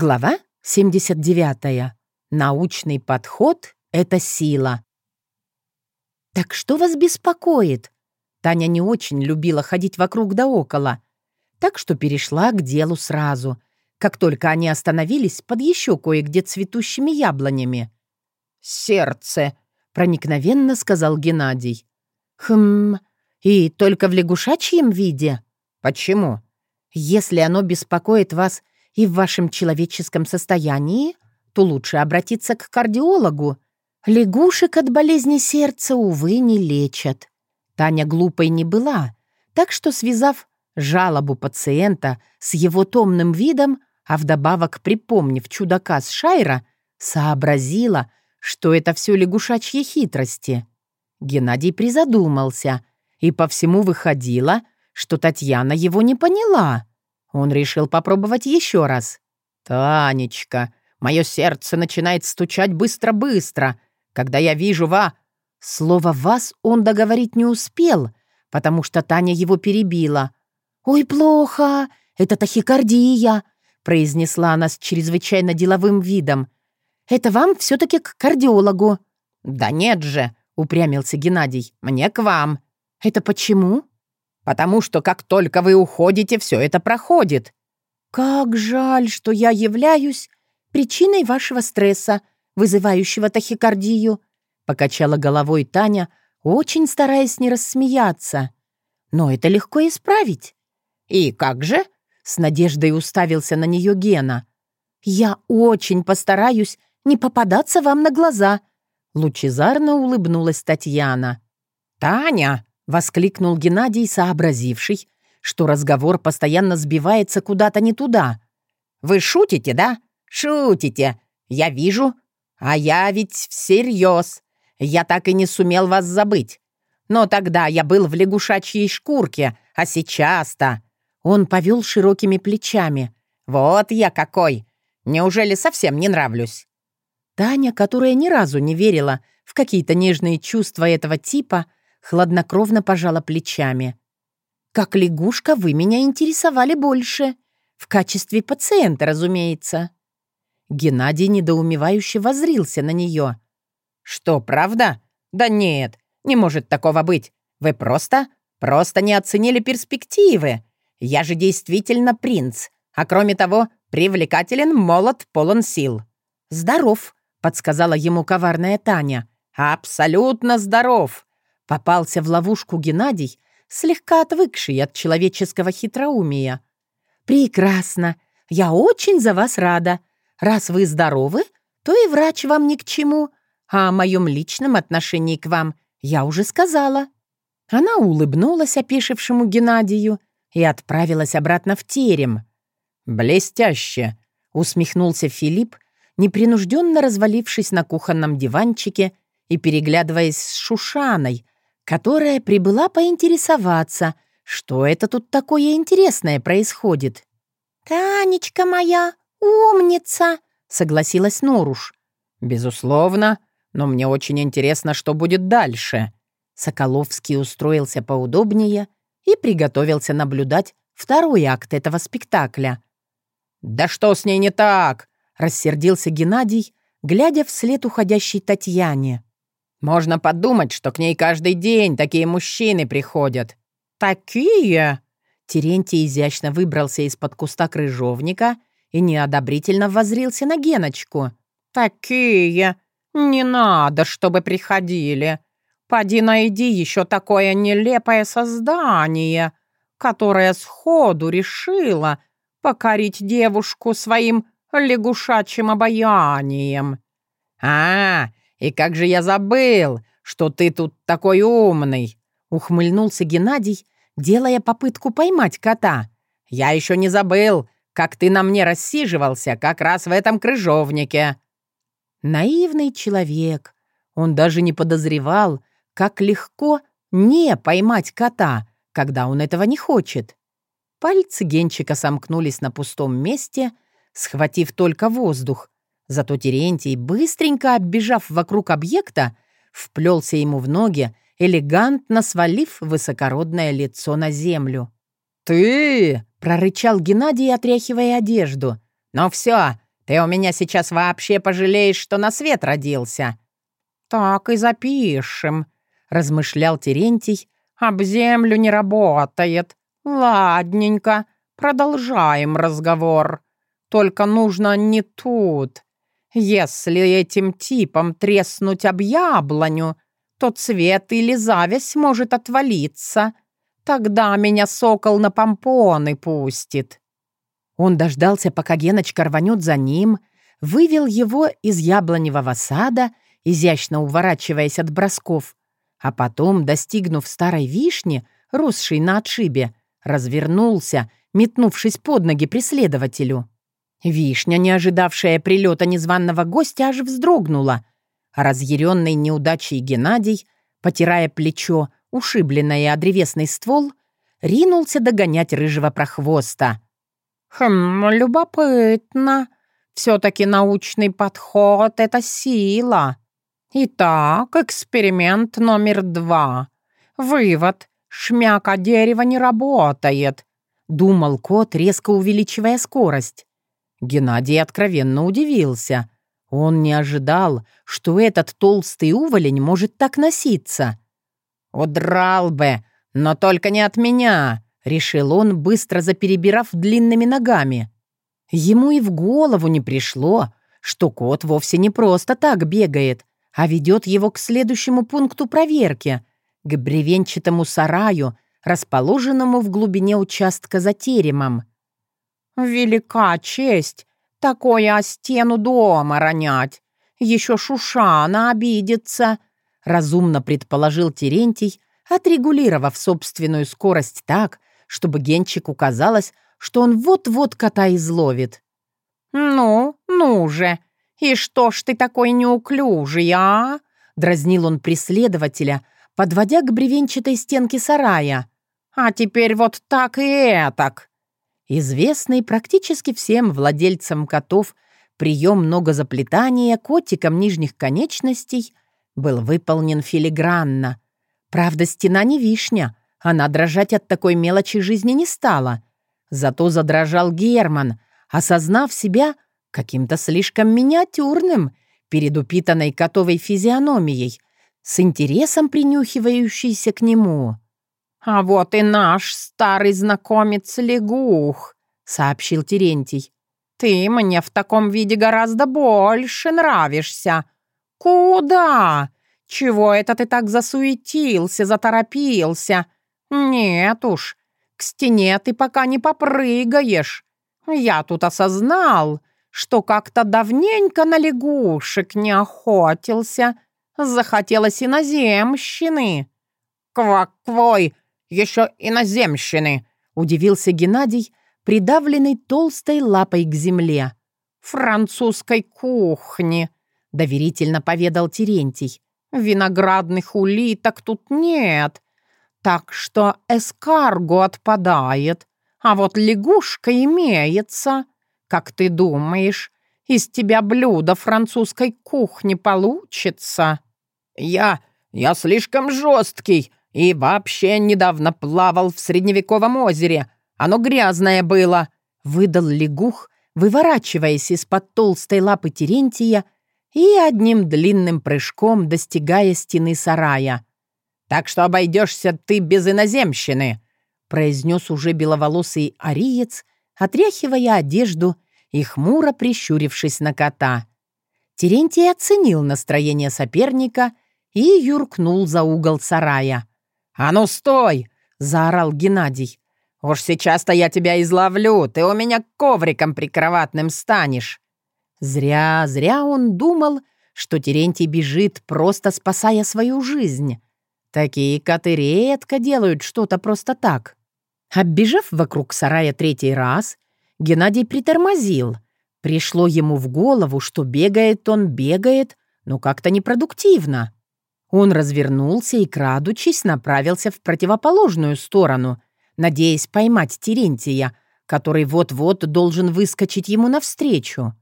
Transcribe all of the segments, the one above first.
Глава 79. Научный подход — это сила. «Так что вас беспокоит?» Таня не очень любила ходить вокруг да около, так что перешла к делу сразу, как только они остановились под еще кое-где цветущими яблонями. «Сердце», — проникновенно сказал Геннадий. «Хм, и только в лягушачьем виде?» «Почему?» «Если оно беспокоит вас и в вашем человеческом состоянии, то лучше обратиться к кардиологу. Лягушек от болезни сердца, увы, не лечат. Таня глупой не была, так что, связав жалобу пациента с его томным видом, а вдобавок припомнив чудака с Шайра, сообразила, что это все лягушачьи хитрости. Геннадий призадумался, и по всему выходило, что Татьяна его не поняла. Он решил попробовать еще раз. «Танечка, мое сердце начинает стучать быстро-быстро, когда я вижу ва...» Слово «вас» он договорить не успел, потому что Таня его перебила. «Ой, плохо! Это тахикардия!» произнесла она с чрезвычайно деловым видом. «Это вам все-таки к кардиологу». «Да нет же!» — упрямился Геннадий. «Мне к вам». «Это почему?» Потому что как только вы уходите, все это проходит». «Как жаль, что я являюсь причиной вашего стресса, вызывающего тахикардию», покачала головой Таня, очень стараясь не рассмеяться. «Но это легко исправить». «И как же?» — с надеждой уставился на нее Гена. «Я очень постараюсь не попадаться вам на глаза», — лучезарно улыбнулась Татьяна. «Таня!» Воскликнул Геннадий, сообразивший, что разговор постоянно сбивается куда-то не туда. «Вы шутите, да? Шутите. Я вижу. А я ведь всерьез. Я так и не сумел вас забыть. Но тогда я был в лягушачьей шкурке, а сейчас-то...» Он повел широкими плечами. «Вот я какой! Неужели совсем не нравлюсь?» Таня, которая ни разу не верила в какие-то нежные чувства этого типа, — хладнокровно пожала плечами. «Как лягушка вы меня интересовали больше. В качестве пациента, разумеется». Геннадий недоумевающе возрился на нее. «Что, правда? Да нет, не может такого быть. Вы просто, просто не оценили перспективы. Я же действительно принц, а кроме того, привлекателен, молод, полон сил». «Здоров», — подсказала ему коварная Таня. «Абсолютно здоров. Попался в ловушку Геннадий, слегка отвыкший от человеческого хитроумия. «Прекрасно. Я очень за вас рада. Раз вы здоровы, то и врач вам ни к чему. А о моем личном отношении к вам я уже сказала». Она улыбнулась опешившему Геннадию и отправилась обратно в терем. «Блестяще!» — усмехнулся Филипп, непринужденно развалившись на кухонном диванчике и переглядываясь с Шушаной, которая прибыла поинтересоваться, что это тут такое интересное происходит. «Танечка моя, умница!» — согласилась Норуш. «Безусловно, но мне очень интересно, что будет дальше». Соколовский устроился поудобнее и приготовился наблюдать второй акт этого спектакля. «Да что с ней не так?» — рассердился Геннадий, глядя вслед уходящей Татьяне. Можно подумать, что к ней каждый день такие мужчины приходят». «Такие?» Терентий изящно выбрался из-под куста крыжовника и неодобрительно возрился на Геночку. «Такие? Не надо, чтобы приходили. Поди найди еще такое нелепое создание, которое сходу решило покорить девушку своим лягушачьим обаянием». «А, «И как же я забыл, что ты тут такой умный!» — ухмыльнулся Геннадий, делая попытку поймать кота. «Я еще не забыл, как ты на мне рассиживался как раз в этом крыжовнике». Наивный человек. Он даже не подозревал, как легко не поймать кота, когда он этого не хочет. Пальцы Генчика сомкнулись на пустом месте, схватив только воздух, Зато Терентий, быстренько оббежав вокруг объекта, вплелся ему в ноги, элегантно свалив высокородное лицо на землю. «Ты!» — прорычал Геннадий, отряхивая одежду. «Ну все, Ты у меня сейчас вообще пожалеешь, что на свет родился». «Так и запишем», — размышлял Терентий. «Об землю не работает. Ладненько, продолжаем разговор. Только нужно не тут. Если этим типом треснуть об яблоню, то цвет или зависть может отвалиться. Тогда меня сокол на помпоны пустит». Он дождался, пока Геночка рванет за ним, вывел его из яблоневого сада, изящно уворачиваясь от бросков, а потом, достигнув старой вишни, росшей на отшибе, развернулся, метнувшись под ноги преследователю. Вишня, не ожидавшая прилета незваного гостя, аж вздрогнула, разъяренный неудачей Геннадий, потирая плечо, ушибленное о древесный ствол, ринулся догонять рыжего прохвоста. «Хм, любопытно. Все-таки научный подход — это сила. Итак, эксперимент номер два. Вывод. Шмяка дерева не работает», — думал кот, резко увеличивая скорость. Геннадий откровенно удивился. Он не ожидал, что этот толстый уволень может так носиться. «Удрал бы, но только не от меня», — решил он, быстро заперебирав длинными ногами. Ему и в голову не пришло, что кот вовсе не просто так бегает, а ведет его к следующему пункту проверки, к бревенчатому сараю, расположенному в глубине участка за теремом. «Велика честь такое о стену дома ронять. Еще Шушана обидится», — разумно предположил Терентий, отрегулировав собственную скорость так, чтобы Генчику казалось, что он вот-вот кота изловит. «Ну, ну же! И что ж ты такой неуклюжий, а?» — дразнил он преследователя, подводя к бревенчатой стенке сарая. «А теперь вот так и этак!» Известный практически всем владельцам котов прием многозаплетания котиком нижних конечностей был выполнен филигранно. Правда, стена не вишня, она дрожать от такой мелочи жизни не стала. Зато задрожал Герман, осознав себя каким-то слишком миниатюрным перед упитанной котовой физиономией, с интересом принюхивающейся к нему. «А вот и наш старый знакомец Лягух», — сообщил Терентий. «Ты мне в таком виде гораздо больше нравишься. Куда? Чего это ты так засуетился, заторопился? Нет уж, к стене ты пока не попрыгаешь. Я тут осознал, что как-то давненько на лягушек не охотился. Захотелось иноземщины». «Квак-квой!» Еще иноземщины!» — удивился Геннадий, придавленный толстой лапой к земле. «Французской кухни!» — доверительно поведал Терентий. «Виноградных улиток тут нет, так что эскарго отпадает, а вот лягушка имеется. Как ты думаешь, из тебя блюдо французской кухни получится?» «Я... я слишком жесткий!» И вообще недавно плавал в средневековом озере. Оно грязное было», — выдал лягух, выворачиваясь из-под толстой лапы Терентия и одним длинным прыжком достигая стены сарая. «Так что обойдешься ты без иноземщины», — произнес уже беловолосый ариец, отряхивая одежду и хмуро прищурившись на кота. Терентий оценил настроение соперника и юркнул за угол сарая. «А ну стой!» — заорал Геннадий. «Уж сейчас-то я тебя изловлю, ты у меня ковриком прикроватным станешь!» Зря, зря он думал, что Терентий бежит, просто спасая свою жизнь. Такие коты редко делают что-то просто так. Оббежав вокруг сарая третий раз, Геннадий притормозил. Пришло ему в голову, что бегает он, бегает, но как-то непродуктивно. Он развернулся и, крадучись, направился в противоположную сторону, надеясь поймать Терентия, который вот-вот должен выскочить ему навстречу.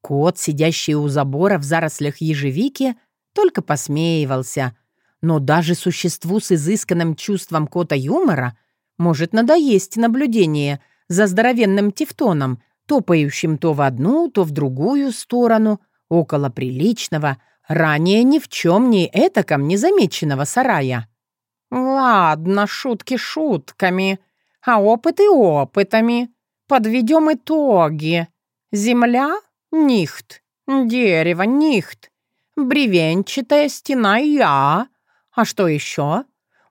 Кот, сидящий у забора в зарослях ежевики, только посмеивался, но даже существу с изысканным чувством кота юмора может надоесть наблюдение за здоровенным тефтоном, топающим то в одну, то в другую сторону, около приличного, ранее ни в чем не этаком незамеченного сарая. «Ладно, шутки шутками, а опыты опытами. Подведем итоги. Земля — нихт, дерево — нихт, бревенчатая стена — я. А что еще?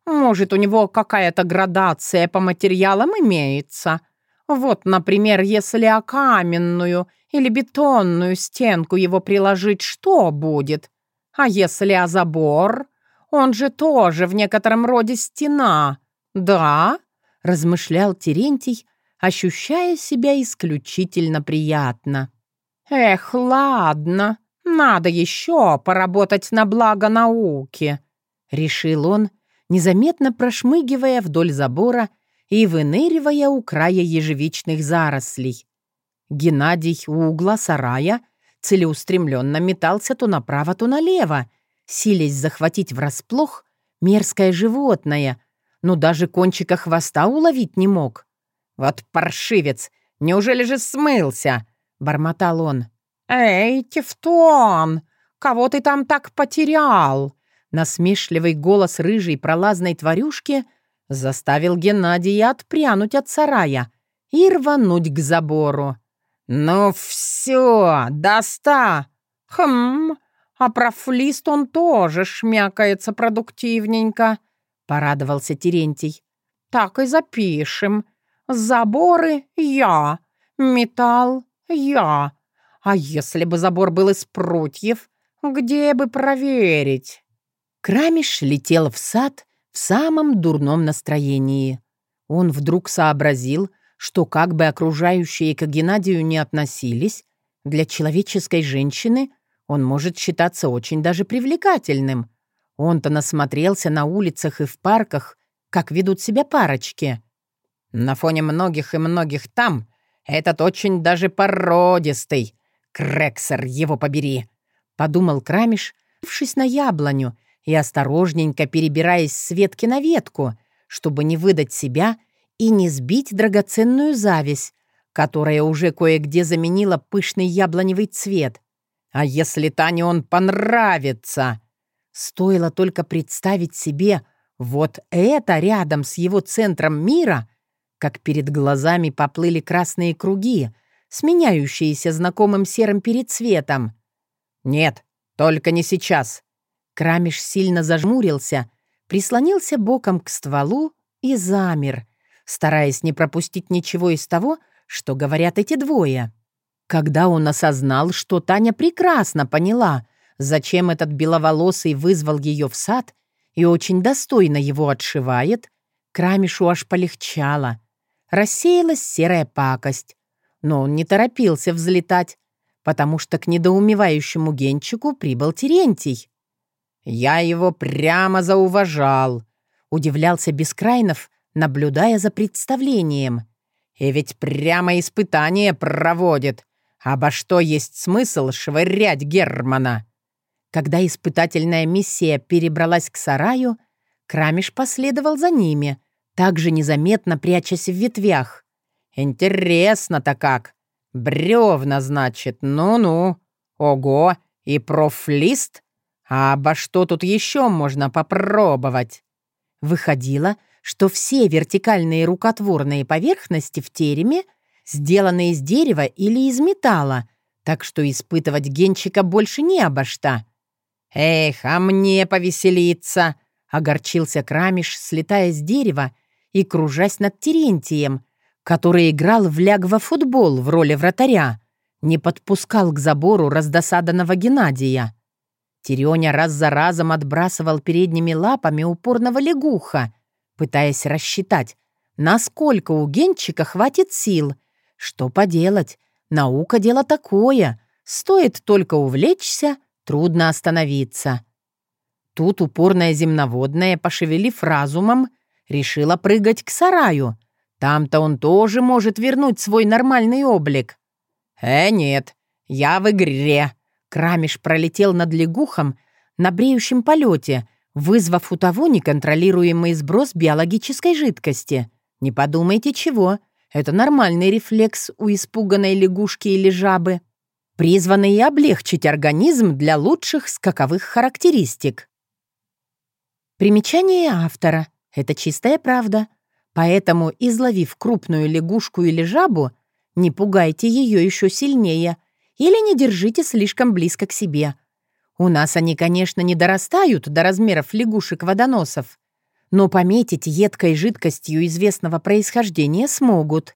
Может, у него какая-то градация по материалам имеется? Вот, например, если о каменную или бетонную стенку его приложить, что будет? А если о забор? Он же тоже в некотором роде стена. Да? Размышлял Терентий, ощущая себя исключительно приятно. Эх, ладно, надо еще поработать на благо науки, решил он, незаметно прошмыгивая вдоль забора и выныривая у края ежевичных зарослей. Геннадий у угла сарая целеустремленно метался то направо, то налево, силясь захватить врасплох мерзкое животное, но даже кончика хвоста уловить не мог. «Вот паршивец! Неужели же смылся?» — бормотал он. «Эй, Тевтон! Кого ты там так потерял?» Насмешливый голос рыжей пролазной тварюшки заставил Геннадия отпрянуть от сарая и рвануть к забору. «Ну все, доста! Хм, а про флист он тоже шмякается продуктивненько», — порадовался Терентий. «Так и запишем. Заборы — я, металл — я. А если бы забор был из прутьев, где бы проверить?» Крамиш летел в сад в самом дурном настроении. Он вдруг сообразил, что как бы окружающие к Геннадию не относились, для человеческой женщины он может считаться очень даже привлекательным. Он-то насмотрелся на улицах и в парках, как ведут себя парочки. На фоне многих и многих там этот очень даже породистый. Крексер, его побери!» — подумал Крамиш, вшись на яблоню и осторожненько перебираясь с ветки на ветку, чтобы не выдать себя и не сбить драгоценную зависть, которая уже кое-где заменила пышный яблоневый цвет. А если Тане он понравится? Стоило только представить себе вот это рядом с его центром мира, как перед глазами поплыли красные круги, сменяющиеся знакомым серым перецветом. «Нет, только не сейчас. Крамиш сильно зажмурился, прислонился боком к стволу и замер, стараясь не пропустить ничего из того, что говорят эти двое. Когда он осознал, что Таня прекрасно поняла, зачем этот беловолосый вызвал ее в сад и очень достойно его отшивает, Крамишу аж полегчало. Рассеялась серая пакость. Но он не торопился взлетать, потому что к недоумевающему Генчику прибыл Терентий. «Я его прямо зауважал», — удивлялся Бескрайнов, наблюдая за представлением. «И ведь прямо испытание проводит. Обо что есть смысл швырять Германа?» Когда испытательная миссия перебралась к сараю, Крамиш последовал за ними, также незаметно прячась в ветвях. «Интересно-то как! Бревна, значит, ну-ну! Ого! И профлист? А обо что тут еще можно попробовать? Выходило, что все вертикальные рукотворные поверхности в тереме сделаны из дерева или из металла, так что испытывать генчика больше не обо что. «Эх, а мне повеселиться!» — огорчился Крамиш, слетая с дерева и кружась над Терентием, который играл в лягва-футбол в роли вратаря, не подпускал к забору раздосаданного Геннадия. Терёня раз за разом отбрасывал передними лапами упорного лягуха, пытаясь рассчитать, насколько у Генчика хватит сил. Что поделать, наука — дело такое. Стоит только увлечься, трудно остановиться. Тут упорная земноводная, пошевелив разумом, решила прыгать к сараю. Там-то он тоже может вернуть свой нормальный облик. «Э, нет, я в игре», Крамиш пролетел над лягухом на бреющем полете, вызвав у того неконтролируемый сброс биологической жидкости. Не подумайте чего. Это нормальный рефлекс у испуганной лягушки или жабы, призванный облегчить организм для лучших скаковых характеристик. Примечание автора. Это чистая правда. Поэтому, изловив крупную лягушку или жабу, не пугайте ее еще сильнее или не держите слишком близко к себе. У нас они, конечно, не дорастают до размеров лягушек-водоносов, но пометить едкой жидкостью известного происхождения смогут.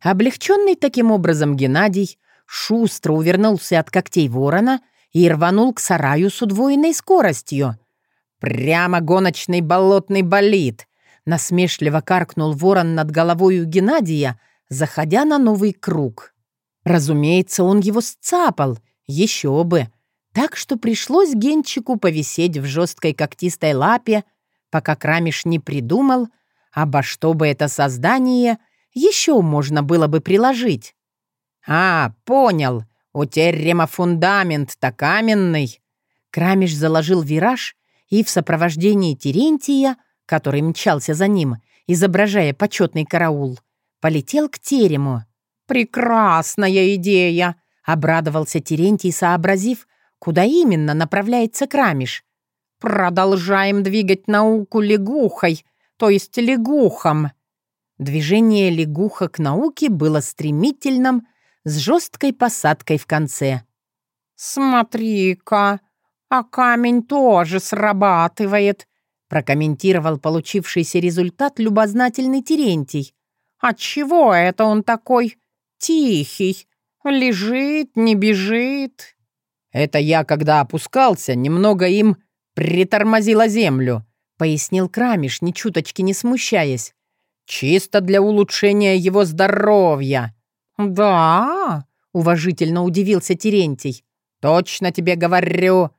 Облегченный таким образом Геннадий шустро увернулся от когтей ворона и рванул к сараю с удвоенной скоростью — «Прямо гоночный болотный болид!» Насмешливо каркнул ворон над головой у Геннадия, заходя на новый круг. Разумеется, он его сцапал, еще бы. Так что пришлось Генчику повисеть в жесткой когтистой лапе, пока Крамиш не придумал, обо что бы это создание еще можно было бы приложить. «А, понял, у террема фундамент-то каменный». Крамиш заложил вираж и в сопровождении Терентия, который мчался за ним, изображая почетный караул, полетел к терему. «Прекрасная идея!» — обрадовался Терентий, сообразив, куда именно направляется Крамиш. «Продолжаем двигать науку лягухой, то есть лягухом». Движение лягуха к науке было стремительным, с жесткой посадкой в конце. «Смотри-ка!» «А камень тоже срабатывает», — прокомментировал получившийся результат любознательный Терентий. «Отчего это он такой тихий? Лежит, не бежит?» «Это я, когда опускался, немного им притормозила землю», — пояснил Крамиш, ни чуточки не смущаясь. «Чисто для улучшения его здоровья». «Да?» — уважительно удивился Терентий. «Точно тебе говорю,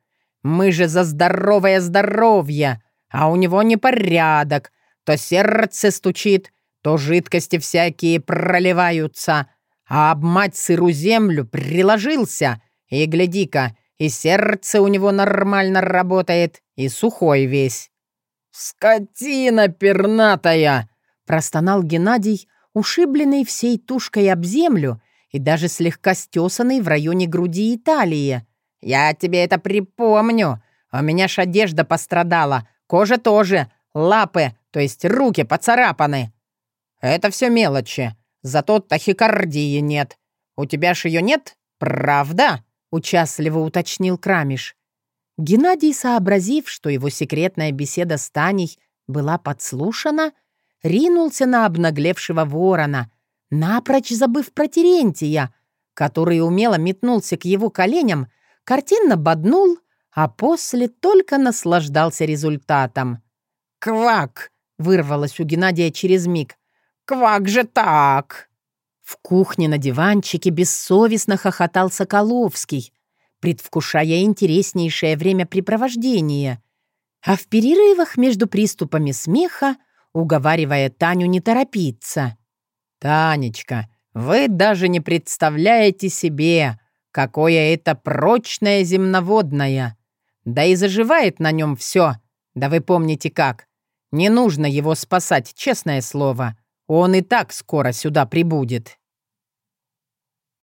мы же за здоровое здоровье, а у него непорядок. То сердце стучит, то жидкости всякие проливаются. А об мать сыру землю приложился, и, гляди-ка, и сердце у него нормально работает, и сухой весь». «Скотина пернатая!» — простонал Геннадий, ушибленный всей тушкой об землю и даже слегка стесанный в районе груди и талии. «Я тебе это припомню. У меня ж одежда пострадала, кожа тоже, лапы, то есть руки поцарапаны». «Это все мелочи, зато тахикардии нет. У тебя ж ее нет, правда?» — участливо уточнил Крамиш. Геннадий, сообразив, что его секретная беседа с Таней была подслушана, ринулся на обнаглевшего ворона, напрочь забыв про Терентия, который умело метнулся к его коленям картинно боднул, а после только наслаждался результатом. «Квак!» — вырвалось у Геннадия через миг. «Квак же так!» В кухне на диванчике бессовестно хохотал Соколовский, предвкушая интереснейшее времяпрепровождение, а в перерывах между приступами смеха уговаривая Таню не торопиться. «Танечка, вы даже не представляете себе, Какое это прочное земноводное! Да и заживает на нем все. Да вы помните как. Не нужно его спасать, честное слово. Он и так скоро сюда прибудет.